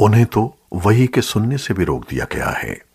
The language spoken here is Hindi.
उन्हें तो वही के सुनने से भी रोक दिया गया है।